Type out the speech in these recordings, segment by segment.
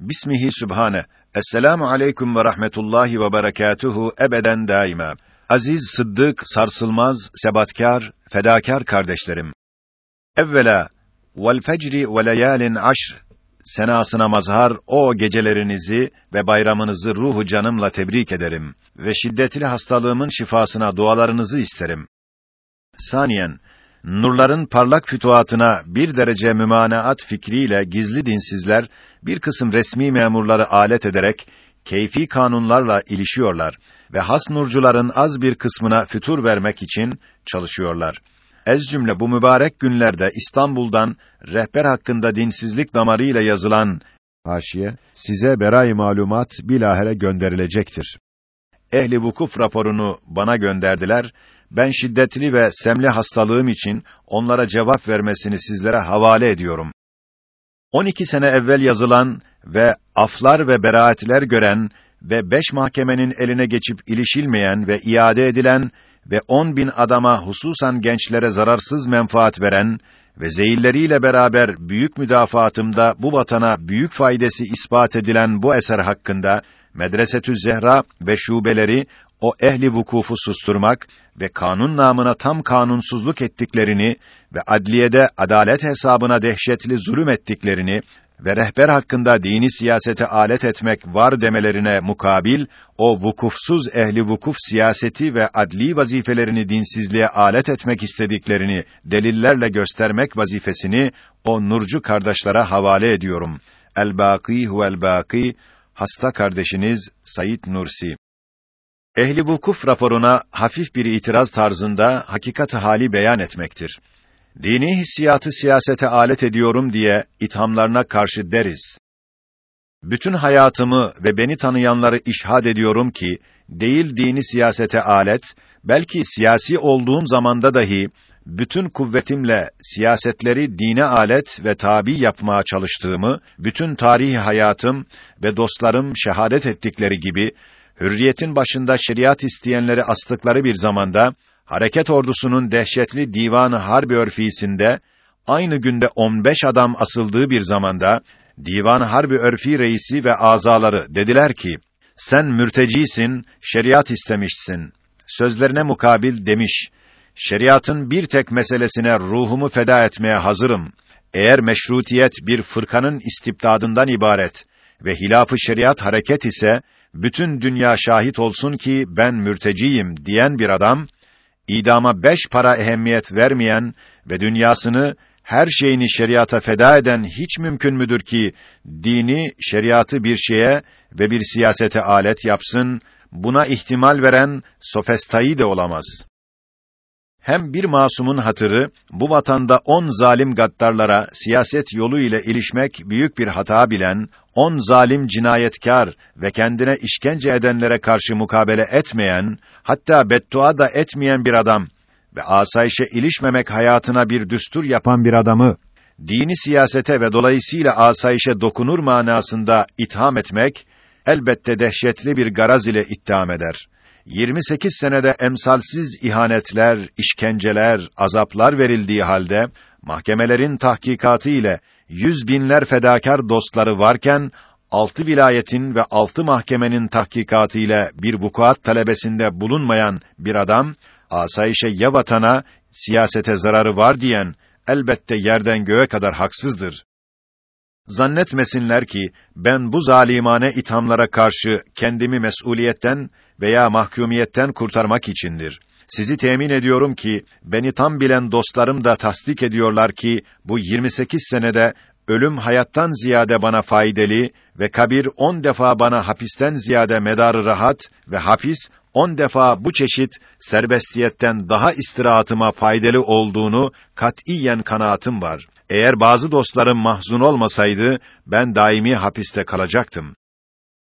Bismihi Sübhane. Esselamu aleyküm ve rahmetullahi ve berekatuhu ebeden daima. Aziz, sıddık, sarsılmaz, sebatkar, fedakar kardeşlerim. Evvela, vel fecri ve leyalin aşr senasına mazhar o gecelerinizi ve bayramınızı ruhu canımla tebrik ederim ve şiddetli hastalığımın şifasına dualarınızı isterim. Saniyen, nurların parlak fütuhatına bir derece mümanaat fikriyle gizli dinsizler bir kısım resmi memurları alet ederek keyfi kanunlarla ilişiyorlar ve has nurcuların az bir kısmına fütur vermek için çalışıyorlar. Ez cümle bu mübarek günlerde İstanbul'dan rehber hakkında dinsizlik damarıyla yazılan haşiye size beray malumat bilahere gönderilecektir. Ehli vukuf raporunu bana gönderdiler. Ben şiddetli ve semli hastalığım için onlara cevap vermesini sizlere havale ediyorum. 12 sene evvel yazılan ve aflar ve beraatler gören ve beş mahkemenin eline geçip ilişilmeyen ve iade edilen ve on bin adama hususan gençlere zararsız menfaat veren ve zeyilleriyle beraber büyük müdafaatımda bu vatana büyük faydası ispat edilen bu eser hakkında Medresetü Zehra ve şubeleri o ehli vukufu susturmak ve kanun namına tam kanunsuzluk ettiklerini ve adliyede adalet hesabına dehşetli zulüm ettiklerini ve rehber hakkında dini siyasete alet etmek var demelerine mukabil o vukufsuz ehli vukuf siyaseti ve adli vazifelerini dinsizliğe alet etmek istediklerini delillerle göstermek vazifesini o nurcu kardeşlere havale ediyorum. El-Bâkî huvel-Bâkî hasta kardeşiniz Sayit Nursi Ehli vukuf raporuna hafif bir itiraz tarzında hakikat hali beyan etmektir. Dini hissiyatı siyasete alet ediyorum diye ithamlarına karşı deriz. Bütün hayatımı ve beni tanıyanları işhad ediyorum ki değil dini siyasete alet, belki siyasi olduğum zamanda dahi bütün kuvvetimle siyasetleri dine alet ve tabi yapmaya çalıştığımı, bütün tarihi hayatım ve dostlarım şehadet ettikleri gibi, hürriyetin başında şeriat isteyenleri astıkları bir zamanda, hareket ordusunun dehşetli divanı harbi örfisinde, aynı günde 15 adam asıldığı bir zamanda, divan harbi örfi reisi ve azaları dediler ki, sen mürtecisin, şeriat istemişsin. Sözlerine mukabil demiş, şeriatın bir tek meselesine ruhumu feda etmeye hazırım. Eğer meşrutiyet bir fırkanın istibdadından ibaret ve hilaf-ı şeriat hareket ise, bütün dünya şahit olsun ki ben mürteciyim diyen bir adam, idama beş para ehemmiyet vermeyen ve dünyasını her şeyini şeriata feda eden hiç mümkün müdür ki dini, şeriatı bir şeye ve bir siyasete alet yapsın, buna ihtimal veren sofestayı de olamaz. Hem bir masumun hatırı, bu vatanda on zalim gaddarlara siyaset yolu ile ilişmek büyük bir hata bilen, on zalim cinayetkar ve kendine işkence edenlere karşı mukabele etmeyen, hatta beddua da etmeyen bir adam ve asayişe ilişmemek hayatına bir düstur yapan bir adamı, dini siyasete ve dolayısıyla asayişe dokunur manasında itham etmek, elbette dehşetli bir garaz ile ittiham eder. 28 senede emsalsiz ihanetler, işkenceler, azaplar verildiği halde, mahkemelerin tahkikatı ile yüz binler fedakar dostları varken, altı vilayetin ve altı mahkemenin tahkikatı ile bir vukuat talebesinde bulunmayan bir adam, asayişe ya vatana, siyasete zararı var diyen, elbette yerden göğe kadar haksızdır. Zannetmesinler ki, ben bu zalimane ithamlara karşı kendimi mesuliyetten veya mahkumiyetten kurtarmak içindir. Sizi temin ediyorum ki, beni tam bilen dostlarım da tasdik ediyorlar ki, bu 28 senede ölüm hayattan ziyade bana faydalı ve kabir on defa bana hapisten ziyade medarı rahat ve hapis on defa bu çeşit serbestiyetten daha istirahatıma faydalı olduğunu katiyen kanaatim var. Eğer bazı dostlarım mahzun olmasaydı ben daimi hapiste kalacaktım.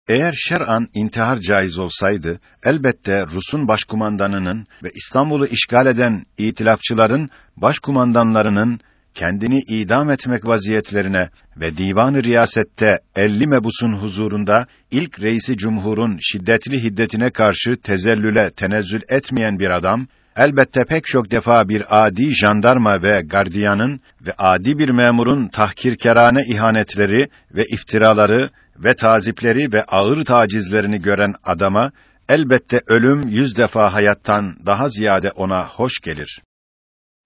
Eğer şer'an intihar caiz olsaydı, elbette Rus'un başkumandanının ve İstanbul'u işgal eden itilafçıların başkumandanlarının kendini idam etmek vaziyetlerine ve divan-ı riyasette elli mebusun huzurunda ilk reisi cumhurun şiddetli hiddetine karşı tezellüle tenezzül etmeyen bir adam elbette pek çok defa bir adi jandarma ve gardiyanın ve adi bir memurun tahkirkerane ihanetleri ve iftiraları ve tazipleri ve ağır tacizlerini gören adama elbette ölüm yüz defa hayattan daha ziyade ona hoş gelir.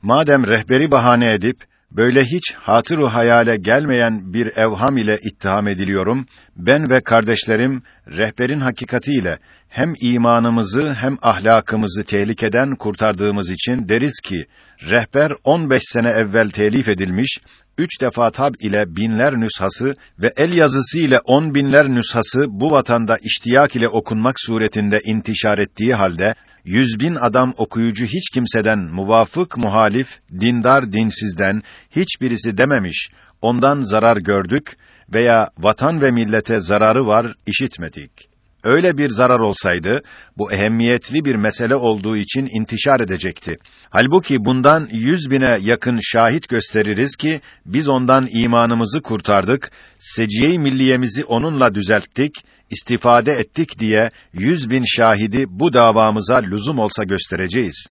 Madem rehberi bahane edip böyle hiç hatırı hayale gelmeyen bir evham ile ittiham ediliyorum, ben ve kardeşlerim rehberin hakikatiyle hem imanımızı hem ahlakımızı tehlikeden kurtardığımız için deriz ki, rehber 15 sene evvel telif edilmiş, üç defa tab ile binler nüshası ve el yazısı ile on binler nüshası bu vatanda iştiyak ile okunmak suretinde intişar ettiği halde, yüz bin adam okuyucu hiç kimseden muvafık muhalif, dindar dinsizden hiçbirisi dememiş, ondan zarar gördük veya vatan ve millete zararı var işitmedik. Öyle bir zarar olsaydı, bu ehemmiyetli bir mesele olduğu için intişar edecekti. Halbuki bundan yüz bine yakın şahit gösteririz ki, biz ondan imanımızı kurtardık, seciye-i milliyemizi onunla düzelttik, istifade ettik diye yüz bin şahidi bu davamıza lüzum olsa göstereceğiz.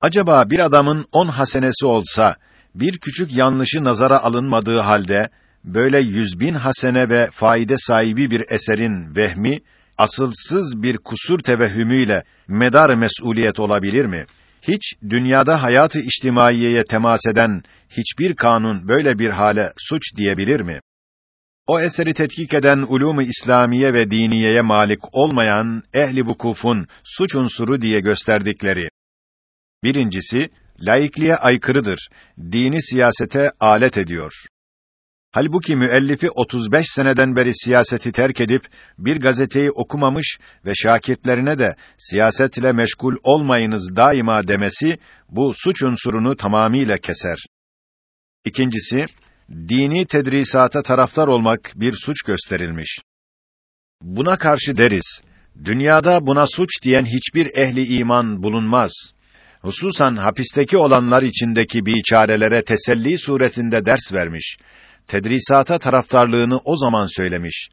Acaba bir adamın on hasenesi olsa, bir küçük yanlışı nazara alınmadığı halde, böyle yüz bin hasene ve faide sahibi bir eserin vehmi, asılsız bir kusur tevehhümüyle medar mesuliyet olabilir mi? Hiç dünyada hayatı içtimaiyeye temas eden hiçbir kanun böyle bir hale suç diyebilir mi? O eseri tetkik eden ulûmu İslamiye ve diniyeye malik olmayan ehli vukufun suç unsuru diye gösterdikleri. Birincisi, laikliğe aykırıdır. Dini siyasete alet ediyor. Halbuki müellifi 35 seneden beri siyaseti terk edip bir gazeteyi okumamış ve şakirtlerine de siyasetle meşgul olmayınız daima demesi bu suç unsurunu tamamiyle keser. İkincisi, dini tedrisata taraftar olmak bir suç gösterilmiş. Buna karşı deriz, dünyada buna suç diyen hiçbir ehli iman bulunmaz. Hususan hapisteki olanlar içindeki biçarelere teselli suretinde ders vermiş tedrisata taraftarlığını o zaman söylemiş.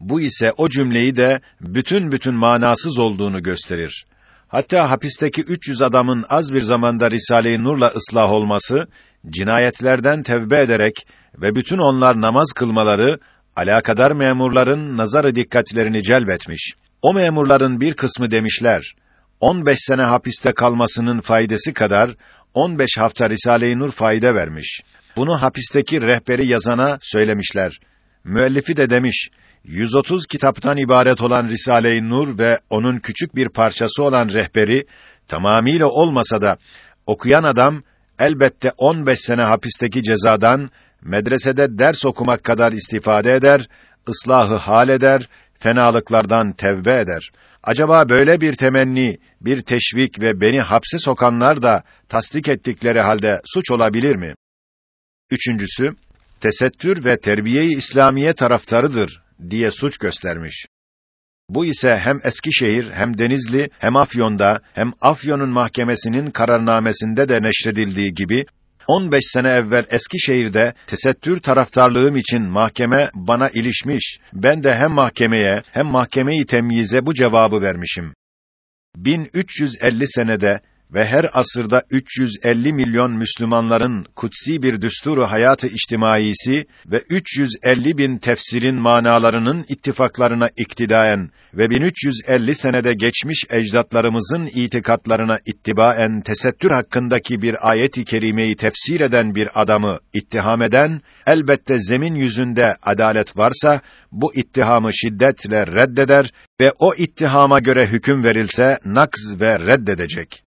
Bu ise o cümleyi de bütün bütün manasız olduğunu gösterir. Hatta hapisteki 300 adamın az bir zamanda Risale-i Nur'la ıslah olması, cinayetlerden tevbe ederek ve bütün onlar namaz kılmaları, alakadar memurların nazarı dikkatlerini celbetmiş. O memurların bir kısmı demişler, 15 sene hapiste kalmasının faydası kadar 15 hafta Risale-i Nur fayda vermiş. Bunu hapisteki rehberi yazana söylemişler. Müellifi de demiş, 130 kitaptan ibaret olan Risale-i Nur ve onun küçük bir parçası olan rehberi, tamamiyle olmasa da, okuyan adam, elbette 15 sene hapisteki cezadan, medresede ders okumak kadar istifade eder, ıslahı hal eder, fenalıklardan tevbe eder. Acaba böyle bir temenni, bir teşvik ve beni hapse sokanlar da tasdik ettikleri halde suç olabilir mi? Üçüncüsü, tesettür ve terbiye-i İslamiye taraftarıdır diye suç göstermiş. Bu ise hem Eskişehir hem Denizli hem Afyon'da hem Afyon'un mahkemesinin kararnamesinde de neşredildiği gibi 15 sene evvel Eskişehir'de tesettür taraftarlığım için mahkeme bana ilişmiş. Ben de hem mahkemeye hem mahkemeyi temyize bu cevabı vermişim. 1350 senede ve her asırda 350 milyon Müslümanların kutsi bir düsturu hayatı içtimaisi ve 350 bin tefsirin manalarının ittifaklarına iktidaen ve 1350 senede geçmiş ecdatlarımızın itikatlarına ittibaen tesettür hakkındaki bir ayet-i kerimeyi tefsir eden bir adamı ittiham eden, elbette zemin yüzünde adalet varsa, bu ittihamı şiddetle reddeder ve o ittihama göre hüküm verilse nakz ve reddedecek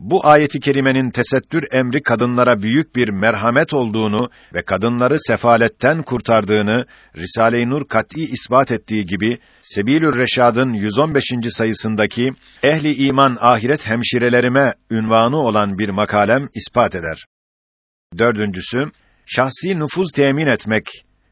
bu ayeti kerimenin tesettür emri kadınlara büyük bir merhamet olduğunu ve kadınları sefaletten kurtardığını Risale-i Nur kat'î ispat ettiği gibi Sebilür Reşad'ın 115. sayısındaki ehli iman ahiret hemşirelerime ünvanı olan bir makalem ispat eder. Dördüncüsü şahsi nüfuz temin etmek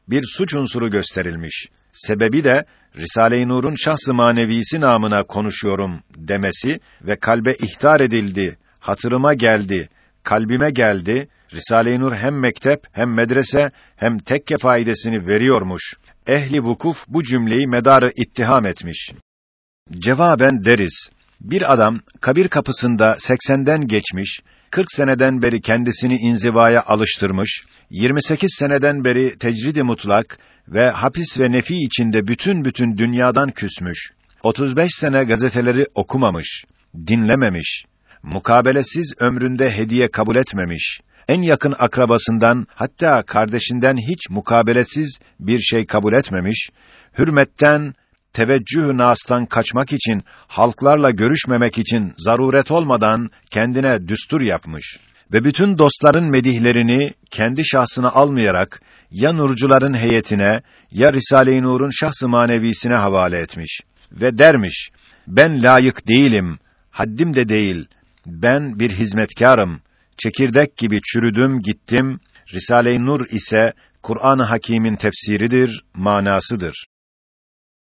bir suç unsuru gösterilmiş. Sebebi de Risale-i Nur'un şahs-ı manevisi namına konuşuyorum demesi ve kalbe ihtar edildi, hatırıma geldi, kalbime geldi. Risale-i Nur hem mektep hem medrese hem tekke faydasını veriyormuş. Ehli vukuf bu cümleyi medarı ittiham etmiş. Cevaben deriz. Bir adam kabir kapısında 80'den geçmiş, 40 seneden beri kendisini inzivaya alıştırmış, 28 seneden beri tecridi mutlak ve hapis ve nefi içinde bütün bütün dünyadan küsmüş. 35 sene gazeteleri okumamış, dinlememiş, mukabelesiz ömründe hediye kabul etmemiş, en yakın akrabasından hatta kardeşinden hiç mukabelesiz bir şey kabul etmemiş, hürmetten, teveccüh nastan kaçmak için, halklarla görüşmemek için zaruret olmadan kendine düstur yapmış ve bütün dostların medihlerini kendi şahsına almayarak ya nurcuların heyetine ya Risale-i Nur'un şahs-ı manevisine havale etmiş ve dermiş: Ben layık değilim, haddim de değil. Ben bir hizmetkarım. Çekirdek gibi çürüdüm, gittim. Risale-i Nur ise Kur'an-ı Hakîm'in tefsiridir, manasıdır.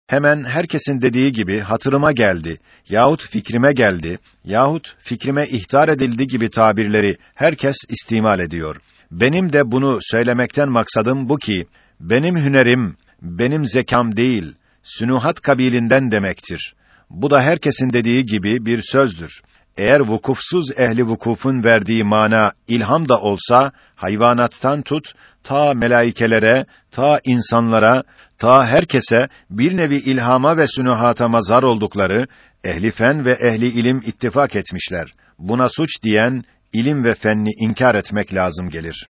Hemen herkesin dediği gibi hatırıma geldi yahut fikrime geldi yahut fikrime ihtar edildi gibi tabirleri herkes istimal ediyor. Benim de bunu söylemekten maksadım bu ki benim hünerim, benim zekam değil, sünuhat kabilinden demektir. Bu da herkesin dediği gibi bir sözdür. Eğer vukufsuz ehli vukufun verdiği mana ilham da olsa hayvanattan tut ta melaikelere, ta insanlara, ta herkese bir nevi ilhama ve sünuhata mazhar oldukları ehli fen ve ehli ilim ittifak etmişler. Buna suç diyen ilim ve fenni inkar etmek lazım gelir.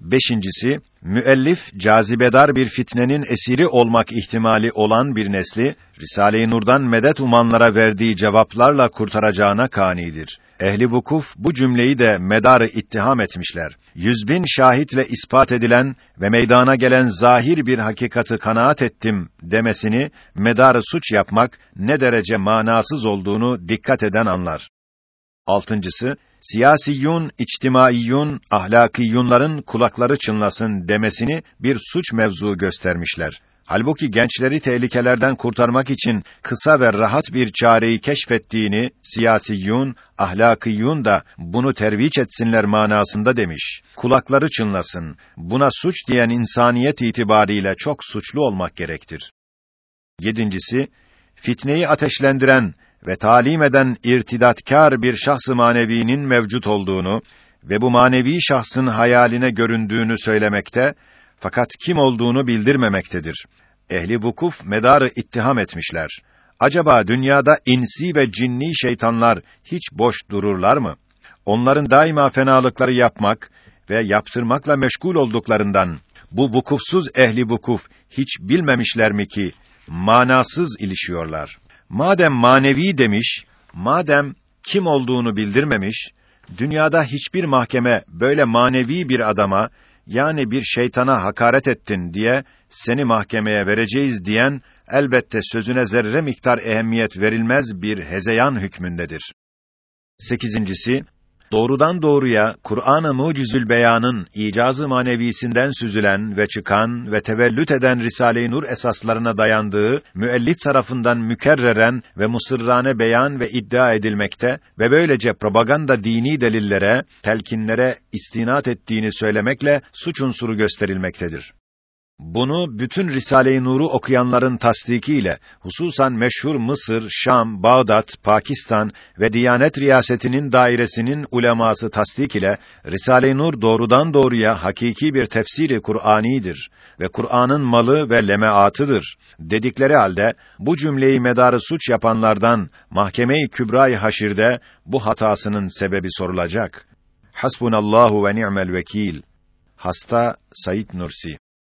Beşincisi, müellif cazibedar bir fitnenin esiri olmak ihtimali olan bir nesli Risale-i Nur'dan medet umanlara verdiği cevaplarla kurtaracağına kanidir. Ehli vukuf bu cümleyi de medarı ittiham etmişler. Yüz bin şahitle ispat edilen ve meydana gelen zahir bir hakikati kanaat ettim demesini medarı suç yapmak ne derece manasız olduğunu dikkat eden anlar. Altıncısı, siyasiyyun, içtimaiyyun, ahlakiyyunların kulakları çınlasın demesini bir suç mevzu göstermişler. Halbuki gençleri tehlikelerden kurtarmak için kısa ve rahat bir çareyi keşfettiğini siyasiyyun, ahlakiyyun da bunu terviç etsinler manasında demiş. Kulakları çınlasın. Buna suç diyen insaniyet itibariyle çok suçlu olmak gerektir. Yedincisi, fitneyi ateşlendiren ve talim eden irtidatkar bir şahs-ı manevinin mevcut olduğunu ve bu manevi şahsın hayaline göründüğünü söylemekte fakat kim olduğunu bildirmemektedir. Ehli vukuf medarı ittiham etmişler. Acaba dünyada insi ve cinni şeytanlar hiç boş dururlar mı? Onların daima fenalıkları yapmak ve yaptırmakla meşgul olduklarından bu vukufsuz ehli vukuf hiç bilmemişler mi ki manasız ilişiyorlar. Madem manevi demiş, madem kim olduğunu bildirmemiş, dünyada hiçbir mahkeme böyle manevi bir adama yani bir şeytana hakaret ettin diye seni mahkemeye vereceğiz diyen elbette sözüne zerre miktar ehemmiyet verilmez bir hezeyan hükmündedir. Sekizincisi, doğrudan doğruya Kur'an-ı Mucizül Beyan'ın icazı manevisinden süzülen ve çıkan ve tevellüt eden Risale-i Nur esaslarına dayandığı müellif tarafından mükerreren ve musırrane beyan ve iddia edilmekte ve böylece propaganda dini delillere, telkinlere istinat ettiğini söylemekle suç unsuru gösterilmektedir. Bunu bütün Risale-i Nur'u okuyanların tasdikiyle, hususan meşhur Mısır, Şam, Bağdat, Pakistan ve Diyanet Riyasetinin dairesinin uleması tasdik ile Risale-i Nur doğrudan doğruya hakiki bir tefsiri Kur'anidir ve Kur'an'ın malı ve lemeatıdır dedikleri halde bu cümleyi medarı suç yapanlardan mahkeme-i kübra-i haşirde bu hatasının sebebi sorulacak. Hasbunallahu ve ni'mel vekil. Hasta Said Nursi